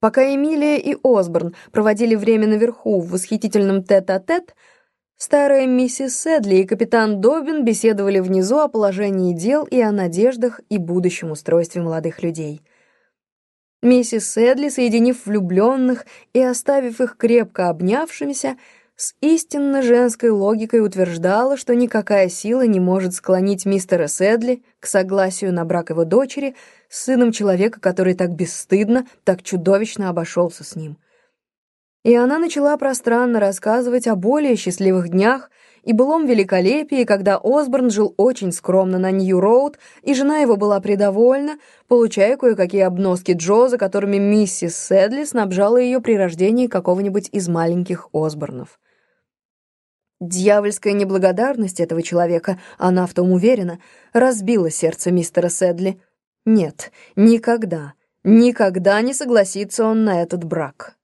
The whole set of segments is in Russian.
Пока Эмилия и Осборн проводили время наверху в восхитительном тет-а-тет, старая миссис Сэдли и капитан Добин беседовали внизу о положении дел и о надеждах и будущем устройстве молодых людей. Миссис Сэдли, соединив влюбленных и оставив их крепко обнявшимися, с истинно женской логикой утверждала, что никакая сила не может склонить мистера Сэдли к согласию на брак его дочери с сыном человека, который так бесстыдно, так чудовищно обошелся с ним. И она начала пространно рассказывать о более счастливых днях и былом великолепии, когда Осборн жил очень скромно на Нью-Роуд, и жена его была предовольна, получая кое-какие обноски Джо, за которыми миссис Сэдли снабжала ее при рождении какого-нибудь из маленьких Осборнов. Дьявольская неблагодарность этого человека, она в том уверена, разбила сердце мистера Сэдли. Нет, никогда, никогда не согласится он на этот брак.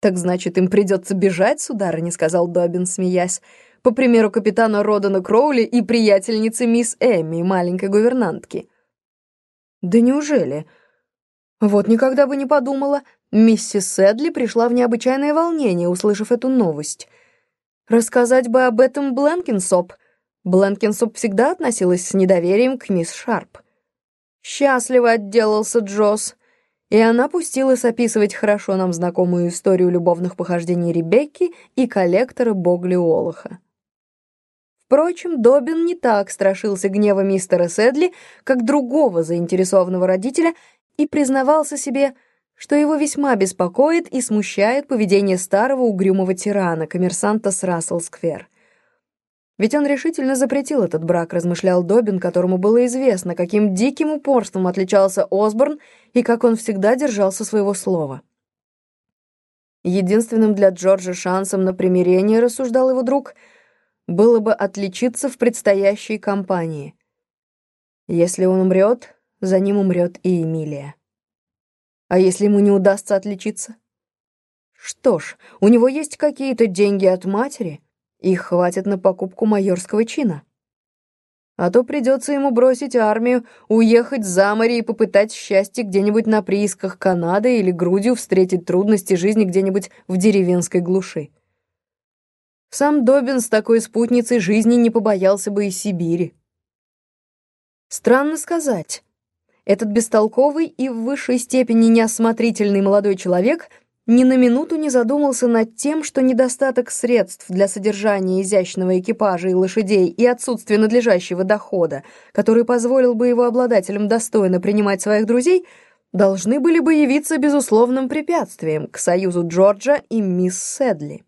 «Так значит, им придется бежать, сударыня», — сказал Добин, смеясь, по примеру капитана Родана Кроули и приятельницы мисс Эмми, маленькой гувернантки. «Да неужели?» Вот никогда бы не подумала. Миссис Сэдли пришла в необычайное волнение, услышав эту новость. Рассказать бы об этом Бленкинсоп. Бленкинсоп всегда относилась с недоверием к мисс Шарп. Счастливо отделался Джосс. И она пустилась описывать хорошо нам знакомую историю любовных похождений Ребекки и коллектора Богли Олаха. Впрочем, Добин не так страшился гнева мистера Сэдли, как другого заинтересованного родителя, и признавался себе – что его весьма беспокоит и смущает поведение старого угрюмого тирана, коммерсанта с Рассел-сквер. Ведь он решительно запретил этот брак, размышлял Добин, которому было известно, каким диким упорством отличался Осборн и как он всегда держался своего слова. Единственным для Джорджа шансом на примирение, рассуждал его друг, было бы отличиться в предстоящей кампании. Если он умрет, за ним умрет и Эмилия. А если ему не удастся отличиться? Что ж, у него есть какие-то деньги от матери, их хватит на покупку майорского чина. А то придется ему бросить армию, уехать за море и попытать счастье где-нибудь на приисках Канады или грудью встретить трудности жизни где-нибудь в деревенской глуши. Сам Добин с такой спутницей жизни не побоялся бы и Сибири. Странно сказать, этот бестолковый и в высшей степени неосмотрительный молодой человек ни на минуту не задумался над тем, что недостаток средств для содержания изящного экипажа и лошадей и отсутствие надлежащего дохода, который позволил бы его обладателям достойно принимать своих друзей, должны были бы явиться безусловным препятствием к союзу Джорджа и мисс Сэдли.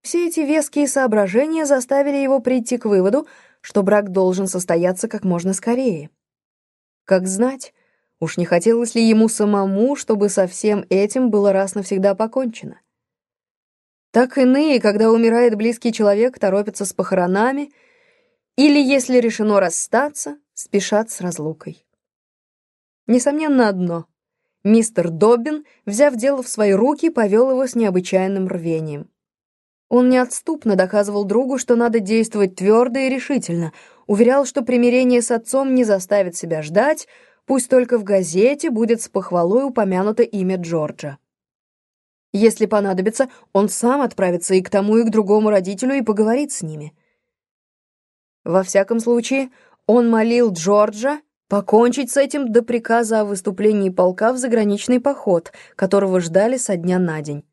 Все эти веские соображения заставили его прийти к выводу, что брак должен состояться как можно скорее. Как знать, уж не хотелось ли ему самому, чтобы со всем этим было раз навсегда покончено. Так иные, когда умирает близкий человек, торопятся с похоронами, или, если решено расстаться, спешат с разлукой. Несомненно одно. Мистер Доббин, взяв дело в свои руки, повел его с необычайным рвением. Он неотступно доказывал другу, что надо действовать твердо и решительно, уверял, что примирение с отцом не заставит себя ждать, пусть только в газете будет с похвалой упомянуто имя Джорджа. Если понадобится, он сам отправится и к тому, и к другому родителю и поговорит с ними. Во всяком случае, он молил Джорджа покончить с этим до приказа о выступлении полка в заграничный поход, которого ждали со дня на день.